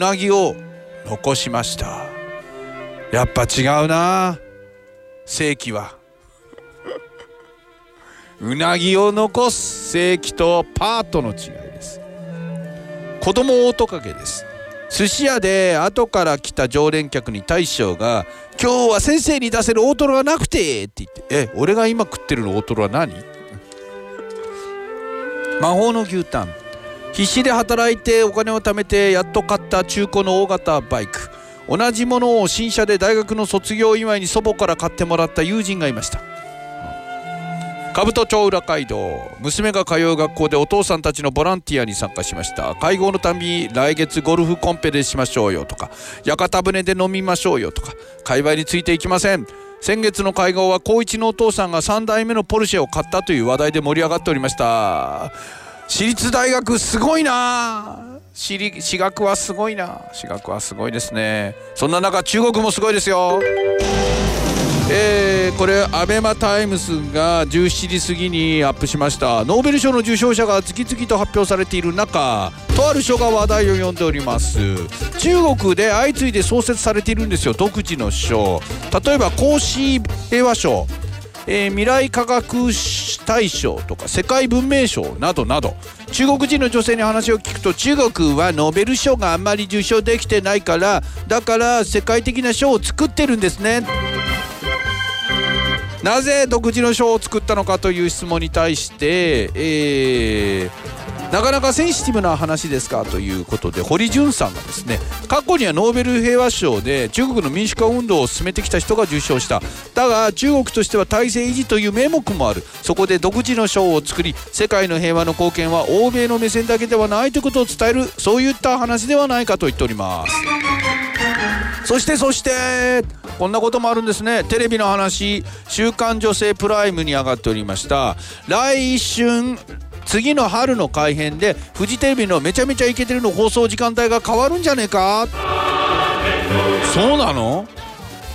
うなぎを残しました。やっぱ違うな。正規は。うなぎを残す正規とパートの違いです。子供オオトカゲです。寿司屋で後から来た常連客に大将が「今日は先生に出せる大トロがなくて」って言って「え俺が今食ってるの大トロは何?」魔法の牛タン必死で働いてお金を貯めてやっと買った中古の大型バイク。同じものを新車で大学の卒業祝いに祖母から買ってもらった友人がいました。兜町裏街道。娘が通う学校でお父さんたちのボランティアに参加しました。会合のたび来月ゴルフコンペでしましょうよとか。屋形船で飲みましょうよとか。会話についていきません。先月の会合は高一のお父さんが3代目のポルシェを買ったという話題で盛り上がっておりました。私立大学すごいな。私私学はすごいな。私学はすごいですね。そんな中中国もすごいですよ。えー、これ ABEMA TIMES が17時過ぎにアップしました。ノーベル賞の受賞者が次々と発表されている中とある賞が話題を呼んでおります。中国で相次いで創設されているんですよ。独自の賞例えば孔子平和賞えー、未来科学大賞とか世界文明賞などなど中国人の女性に話を聞くと中国はノーベル賞があんまり受賞できてないからだから世界的な賞を作ってるんですね。なぜ独自の賞を作ったのかという質問に対して、えー、なかなかセンシティブな話ですかということで堀潤さんがですね過去にはノーベル平和賞で中国の民主化運動を進めてきた人が受賞した。だが中国としては体制維持という名目もある。そこで独自の賞を作り世界の平和の貢献は欧米の目線だけではないということを伝えるそういった話ではないかと言っております。そしてそしてこんなこともあるんですね。テレビの話「週刊女性プライム」に上がっておりました。来春次の春の改編でフジテレビの「めちゃめちゃイケてる」の放送時間帯が変わるんじゃねえか。そうなの？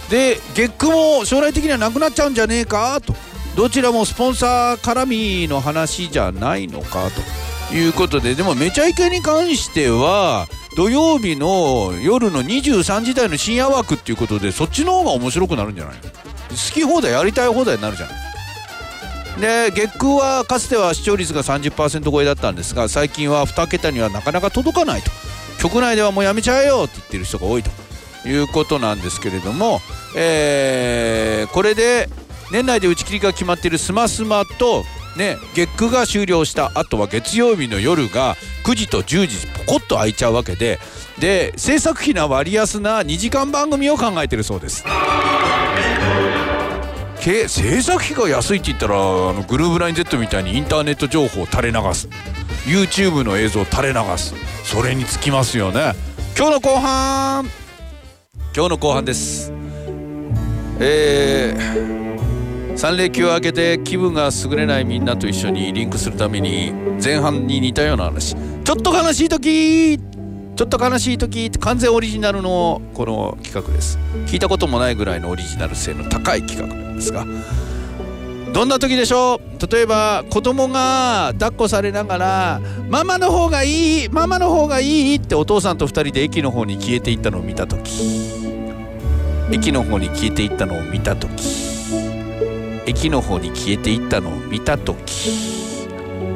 で月9も将来的にはなくなっちゃうんじゃねえか？と。どちらもスポンサー絡みの話じゃないのか？と。いうことででもめちゃイケに関しては土曜日の夜の23時台の深夜枠っていうことでそっちの方が面白くなるんじゃない好き放題やりたい放題になるじゃないで月空はかつては視聴率が30%超えだったんですが最近は2桁にはなかなか届かないと。局内ではもうやめちゃえよって言ってる人が多いと。いうことなんですけれども、えー、これで年内で打ち切りが決まっているスマスマとね月9が終了した後は月曜日の夜が9時と10時ポコッと空いちゃうわけでで制作費の割安な2時間番組を考えてるそうです。制作費が安いって言ったらあのグルーブライン Z みたいにインターネット情報を垂れ流す。YouTube の映像を垂れ流す。それにつきますよね。今日の後半。今日の後半です。えー3連休を明けて気分が優れないみんなと一緒にリンクするために前半に似たような話。ちょっと悲しい時。ちょっと悲しい時って完全オリジナルのこの企画です。聞いたこともないぐらいのオリジナル性の高い企画。ですがどんな時でしょう？例えば子供が抱っこされながら「ママの方がいいママの方がいい」ってお父さんと2人で駅の方に消えていったのを見た時駅の方に消えていったのを見た時駅の方に消えていったのを見た時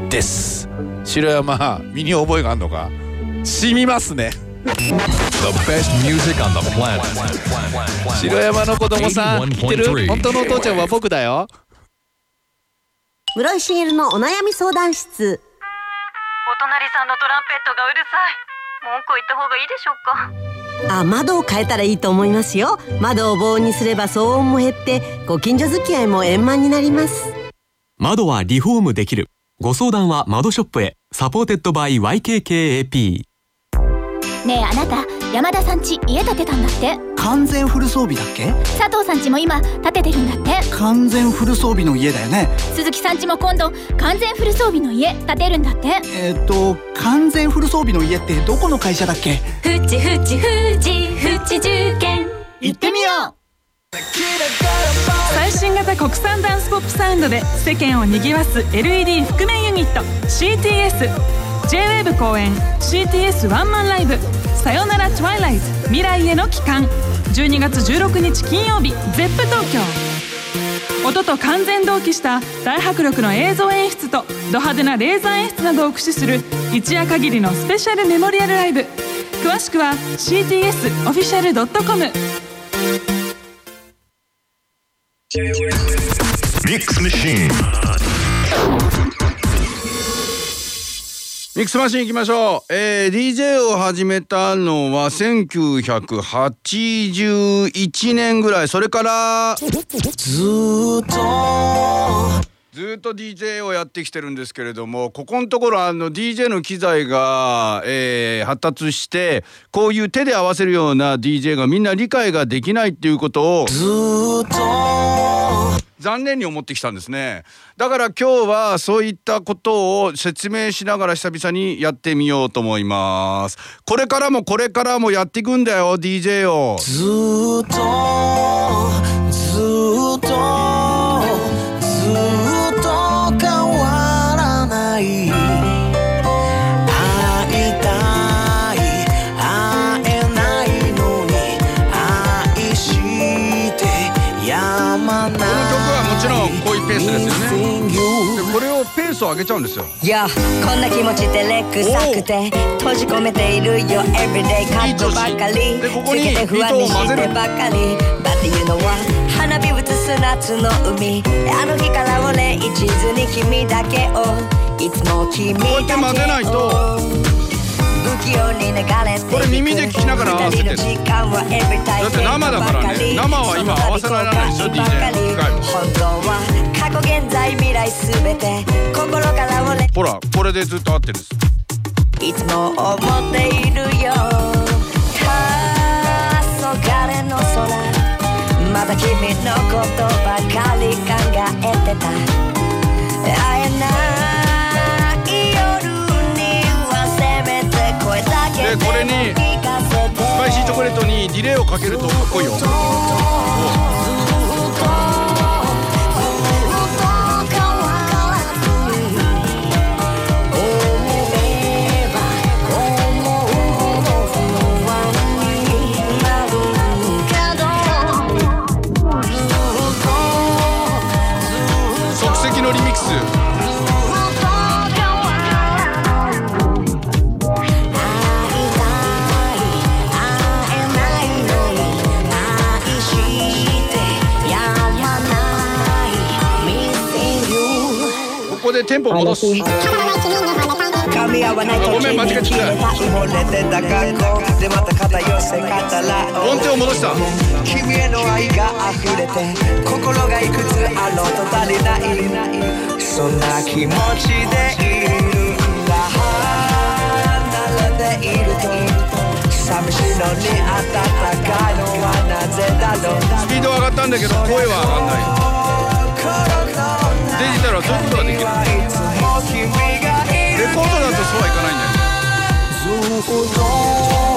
です。城山身に覚えがあるのか？染みますね。城山の子供さん知ってる？本当のお父ちゃんは僕だよ。室井滋のお悩み相談室。お隣さんのトランペットがうるさい。文句言った方がいいでしょうか？あ窓を変えたらいいと思いますよ。窓を防音にすれば騒音も減ってご近所付き合いも円満になります。窓はリフォームできる。ご相談は窓ショップへ。 Supported by YKK AP ねえあなた山田さんち家建てたんだって。完全フル装備だっけ？佐藤さんちも今建ててるんだって。完全フル装備の家だよね。鈴木さんちも今度完全フル装備の家建てるんだって。えっ、と完全フル装備の家ってどこの会社だっけ？フチフチフチフチ重建行ってみよう。最新型国産ダンスポップサウンドで世間を賑わす LED 覆面ユニット CTS J-WAVE 公演 CTS ワンマンライブさよならトワイライト未来への帰還。12月16日金曜日 ZEP 東京。音と完全同期した大迫力の映像演出とド派手なレーザー演出などを駆使する一夜限りのスペシャルメモリアルライブ。詳しくは CTS オフィシャル .com ミックスマシーン行きましょう。えー、DJ を始めたのは1981年ぐらい。それから、ずーっと、ずーっと DJ をやってきてるんですけれども、ここのところあの DJ の機材が、えー発達して、こういう手で合わせるような DJ がみんな理解ができないっていうことを、ずーっと、残念に思ってきたんですね。だから今日はそういったことを説明しながら久々にやってみようと思います。これからもこれからもやっていくんだよ DJ を。ずーっとスを上げちゃうんですよ。いやこんな気持ち照れくさくて閉じ込めているよ。Everyday カットばかり。でここにつけて不安にしてばかり。だっていうのは花火映す夏の海。あの日から俺一途に君だけを。いつも君だけを。こうやって混ぜないとこれ耳で聞きながら合わせてだって生だからね。生は今合わせられないでしょ DJ の機械も過去現在未来すべて心から俺。ほらこれでずっと合ってるんですいつも思っているよ。黄昏の空。また君のことばかり考えてた。会えない夜にはせめて声だけでこれにスパイシーチョコレートにディレイをかけるとかっこいいよテンポ戻す。噛み合わないあごめん間違えてた惚れてた。格好でまた肩寄せ方ら音程を戻した。君への愛が溢れて心がいくつあろうと足りないそんな気持ちでいるんだ離れていると寂しいのに暖かいのはなぜだろうスピードは上がったんだけど声は上がんないデジタルはそういうことができる。レコードだとそうはいかないんだよ。愛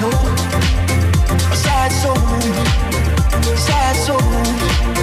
know, a sad soul, sad soul,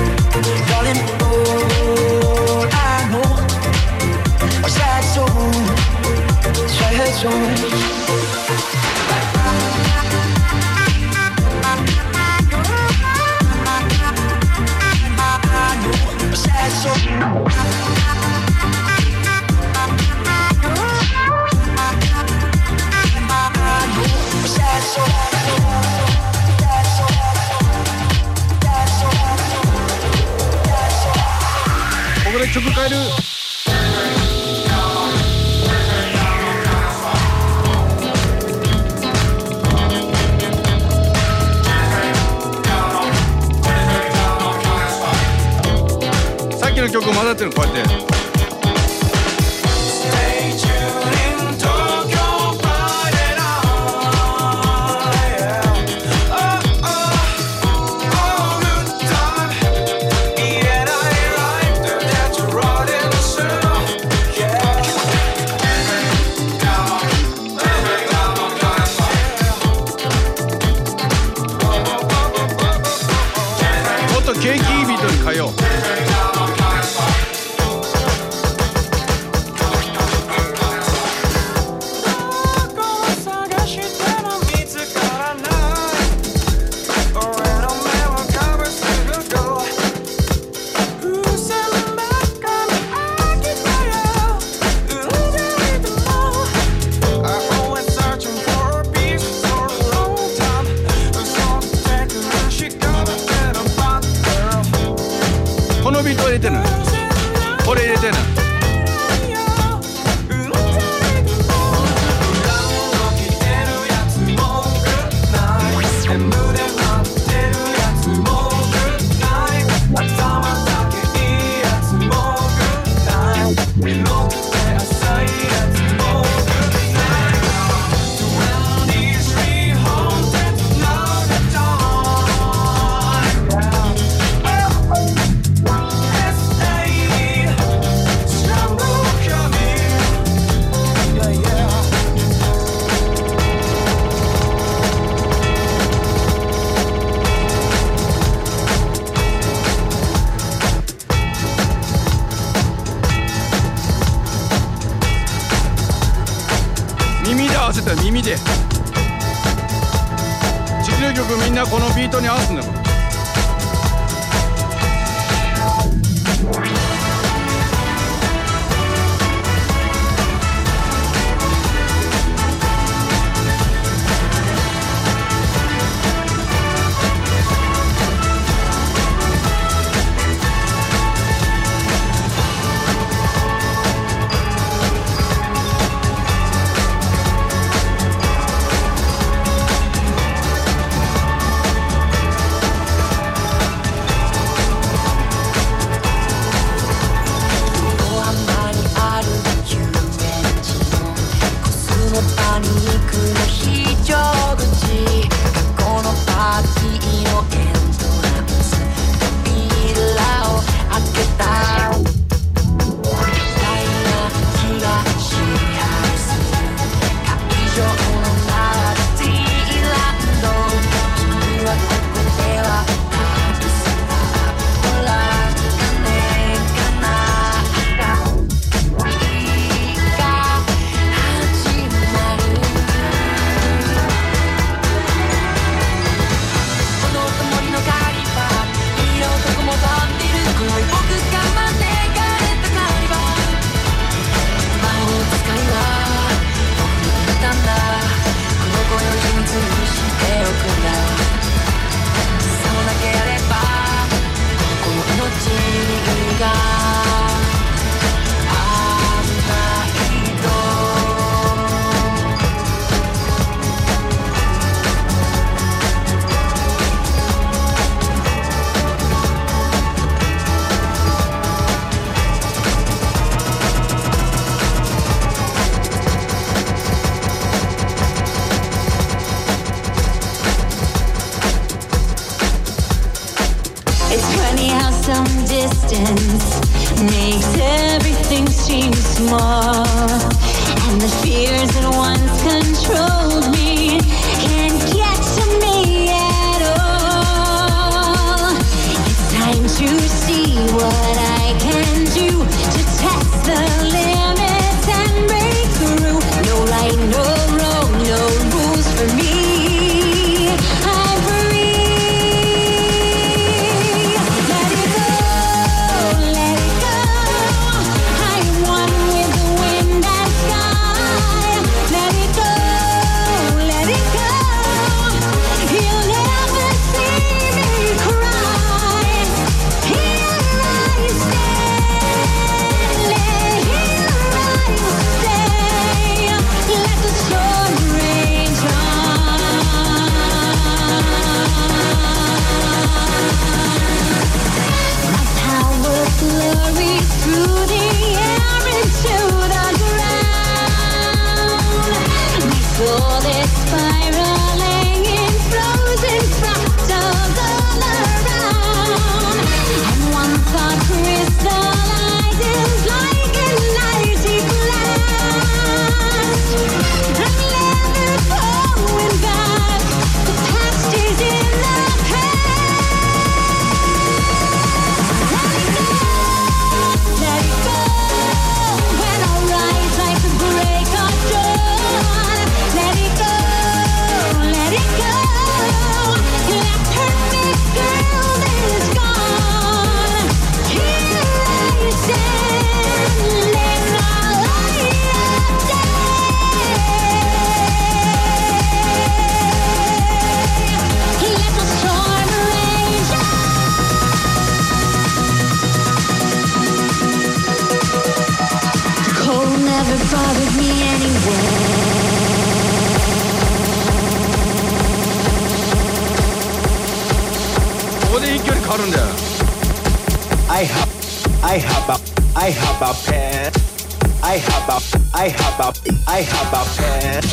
I have a pen.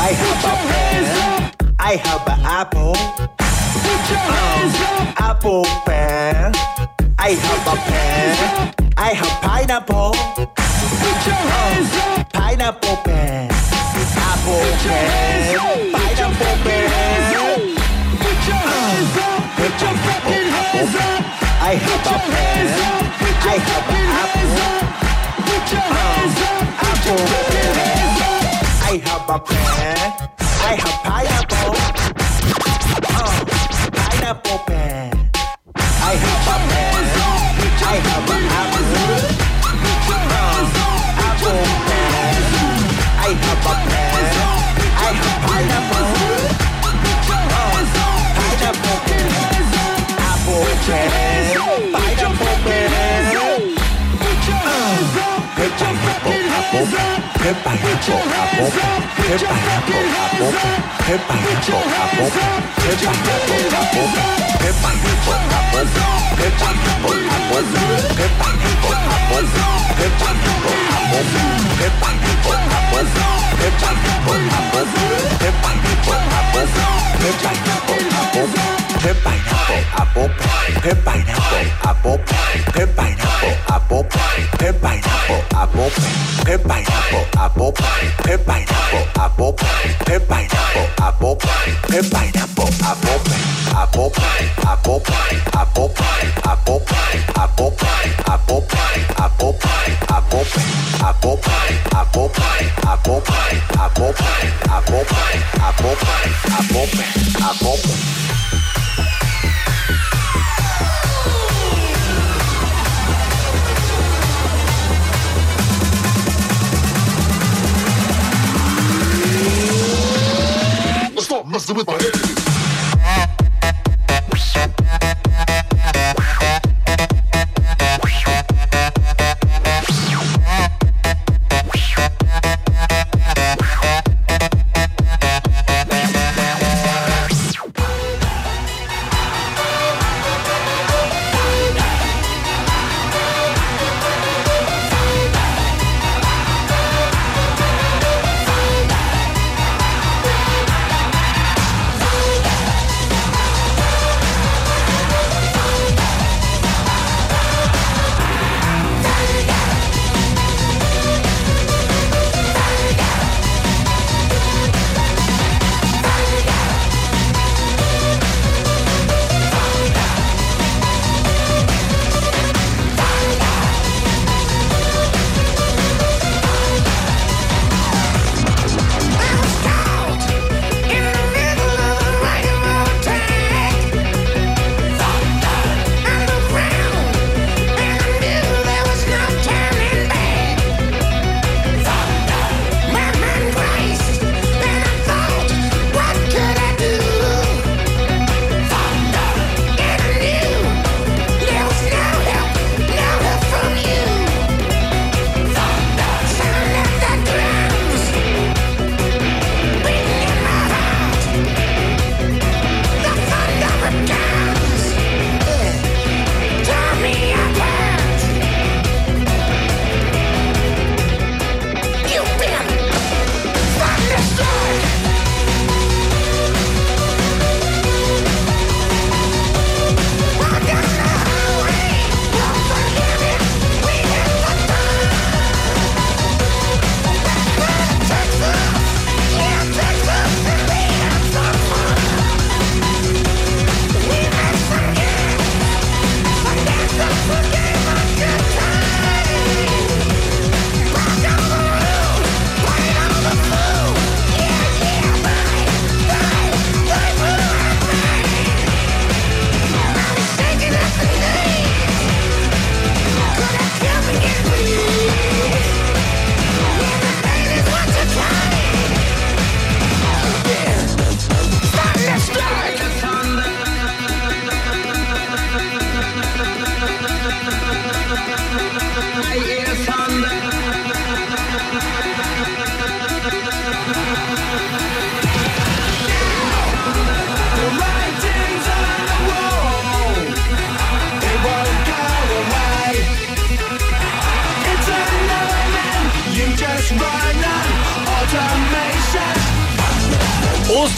I have a pen. I have an apple. Um, apple pen. I have a pen. I have pineapple. Um, pineapple pen. Apple pen. Pineapple pen. Put your hands up. Put your fucking hands up. I have a pen. I man. I have Pineapple, apple pen. Pineapple, apple pen. Pineapple, apple pen. Pineapple, apple pen. Pineapple, apple pen. Pineapple, apple pen. Pineapple, apple pen. Pineapple, apple pen. Pineapple, apple pen. Pineapple, apple pen. Pineapple, apple pen. Pineapple, apple pen. Pineapple, apple pen. Pineapple, apple pen.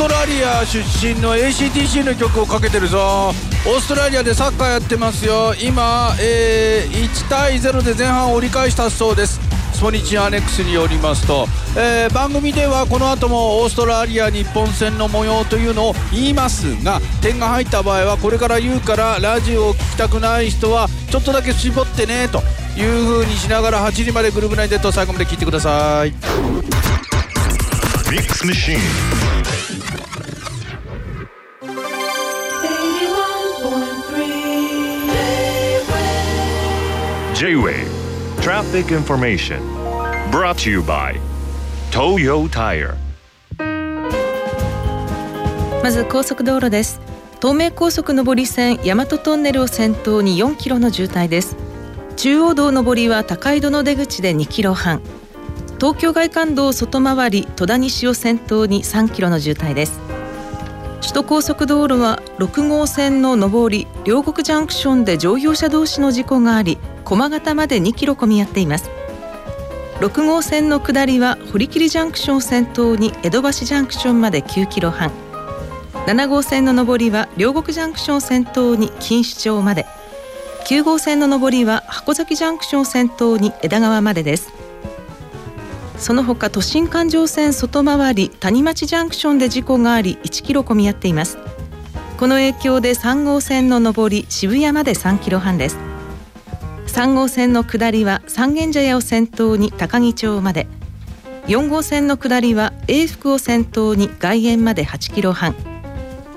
トラリア出身の ACTC の曲をかけてるぞ。オーストラリアでサッカーやってますよ。今、えー1対0で前半折り返したそうです。スポニチアネックスによりますと、えー番組ではこの後もオーストラリア日本戦の模様というのを言いますが点が入った場合はこれから言うからラジオを聞きたくない人はちょっとだけ絞ってねという風にしながら8時までグループ内でと最後まで聞いてください。Mix Machine. J-Wave Traffic Information. Brought to you by Toyo Tire. まず高速道路です。東名高速上り線大和トンネルを先頭に4キロの渋滞です。中央道上りは高井戸の出口で2キロ半。東京外環道外回り戸田西を先頭に3キロの渋滞です。首都高速道路は6号線の上り両国ジャンクションで乗用車同士の事故があり駒形まで2キロ混み合っています。6号線の下りは堀切ジャンクションを先頭に江戸橋ジャンクションまで9キロ半。7号線の上りは両国ジャンクションを先頭に錦糸町まで。9号線の上りは箱崎ジャンクションを先頭に枝川までです。その他都心環状線外回り谷町ジャンクションで事故があり1キロ混み合っています。この影響で3号線の上り渋谷まで3キロ半です。3号線の下りは三軒茶屋を先頭に高木町まで。4号線の下りは永福を先頭に外苑まで8キロ半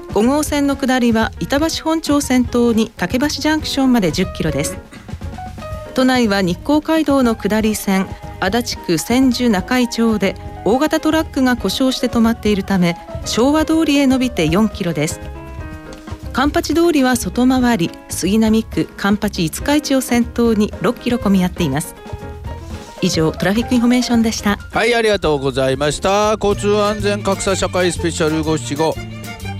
5号線の下りは板橋本町先頭に竹橋ジャンクションまで10キロです。都内は日光街道の下り線足立区千住中居町で大型トラックが故障して止まっているため昭和通りへ伸びて4キロです。環八通りは外回り杉並区環八五日市を先頭に6キロ混み合っています。以上 traffic information でした。はいありがとうございました。交通安全格差社会スペシャル五七五。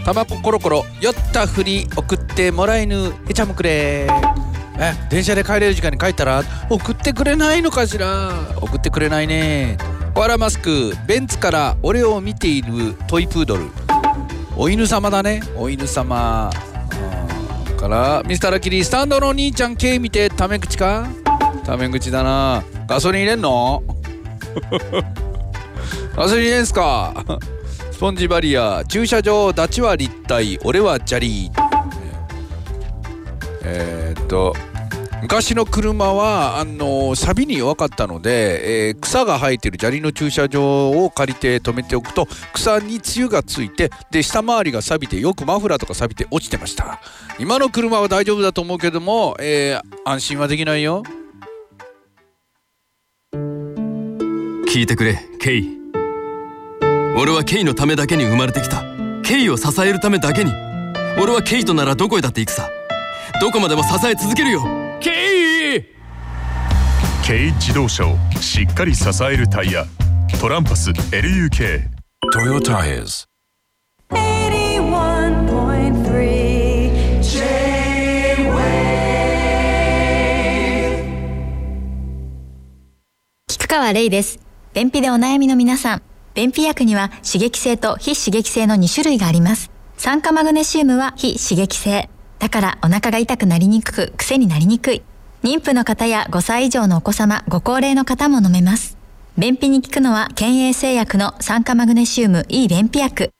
タバココロコロ酔ったふり送ってもらえぬへちゃむくれ。え電車で帰れる時間に帰ったら送ってくれないのかしら。送ってくれないね。コアラマスクベンツから俺を見ているトイプードル。お犬様だね。お犬様。からミスターラッキリスタンドの兄ちゃん K 見てタメ口か？タメ口だな。ガソリン入れんの？ガソリン入れんすか？スポンジバリア。駐車場ダチは立体俺は砂利。えーっと昔の車はあの錆に弱かったので、えー草が生えてる砂利の駐車場を借りて止めておくと草につゆがついてで下回りが錆びてよくマフラーとか錆びて落ちてました。今の車は大丈夫だと思うけども、えー安心はできないよ。聞いてくれケイ。俺はケイのためだけに生まれてきた。ケイを支えるためだけに。俺はケイとならどこへだって行くさ。どこまでも支え続けるよ軽自動車をしっかり支えるタイヤトランパス LUK Toyo Tires. 81.3 J-Wave 菊川玲です。便秘でお悩みの皆さん。便秘薬には刺激性と非刺激性の2種類があります。酸化マグネシウムは非刺激性。だからお腹が痛くなりにくく、癖になりにくい。妊婦の方や5歳以上のお子様、ご高齢の方も飲めます。便秘に効くのは健栄製薬の酸化マグネシウム E 便秘薬。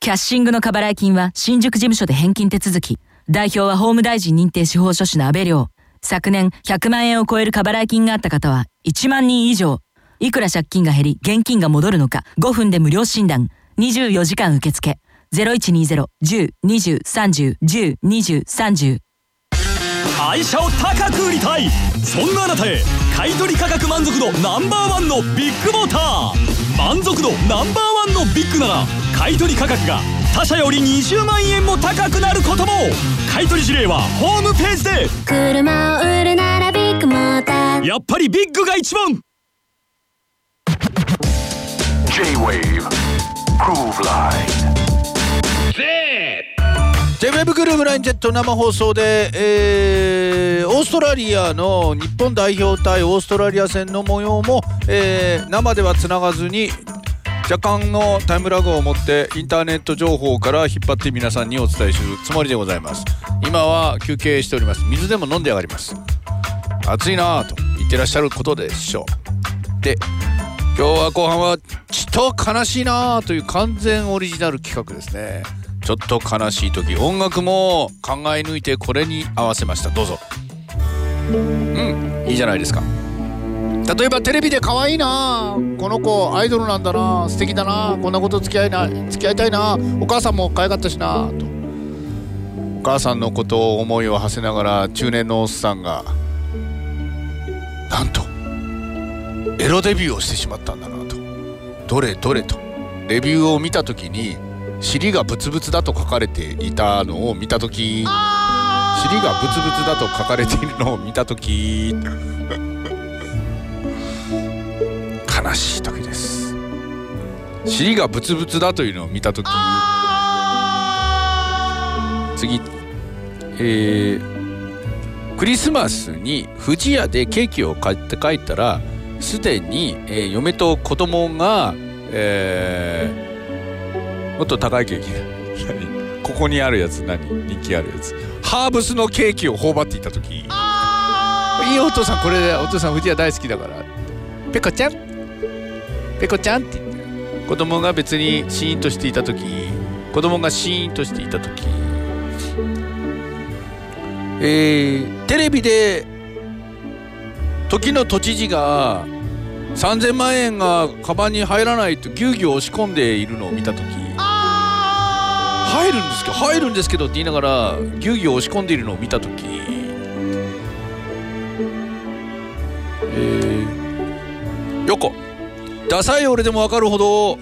キャッシングの過払い金は新宿事務所で返金手続き。代表は法務大臣認定司法書士の安倍亮。昨年100万円を超える過払い金があった方は1万人以上。いくら借金が減り現金が戻るのか5分で無料診断。24時間受付。0120-10-20-30-10-20-30愛車を高く売りたい。そんなあなたへ。買取価格満足度ナンバーワンのビッグモーター。満足度ナンバーワンのビッグなら買取価格が他社より20万円も高くなることも買取事例はホームページで。車を売るならビッグモーター。やっぱりビッグが一番。J-Wave. Groove Line. J-WEB グループライン Z 生放送で、えーオーストラリアの日本代表対オーストラリア戦の模様も、えー生ではつながずに若干のタイムラグを持ってインターネット情報から引っ張って皆さんにお伝えするつもりでございます今は休憩しております水でも飲んで上がります暑いなぁと言ってらっしゃることでしょうで今日は後半はちっと悲しいなぁという完全オリジナル企画ですねちょっと悲しい時音楽も考え抜いてこれに合わせました。どうぞ。うんいいじゃないですか。例えばテレビで可愛いなこの子アイドルなんだな素敵だなこんなこと付き合いな付き合いたいなお母さんも可愛かったしなと。お母さんのことを思いを馳せながら中年のおっさんがなんとエロデビューをしてしまったんだなと。どれどれと。レビューを見た時に尻がブツブツだと書かれていたのを見た時尻がブツブツだと書かれているのを見た時悲しい時です。尻がブツブツだというのを見た時次えー、クリスマスに不二家でケーキを買って帰ったらすでに、えー嫁と子供が、えーもっと高いケーキ。何？ここにあるやつ何？人気あるやつ。ハーブスのケーキを頬張っていた時。いいお父さんこれお父さん不二家大好きだからペコちゃん？ペコちゃんって言って子供が別にシーンとしていた時。子供がシーンとしていた時。えー、テレビで時の都知事が3000万円がカバンに入らないとぎゅうぎゅう押し込んでいるのを見た時入るんですけど入るんですけどって言いながらぎゅうぎゅう押し込んでいるのを見た時。えー、横ダサい俺でも分かるほど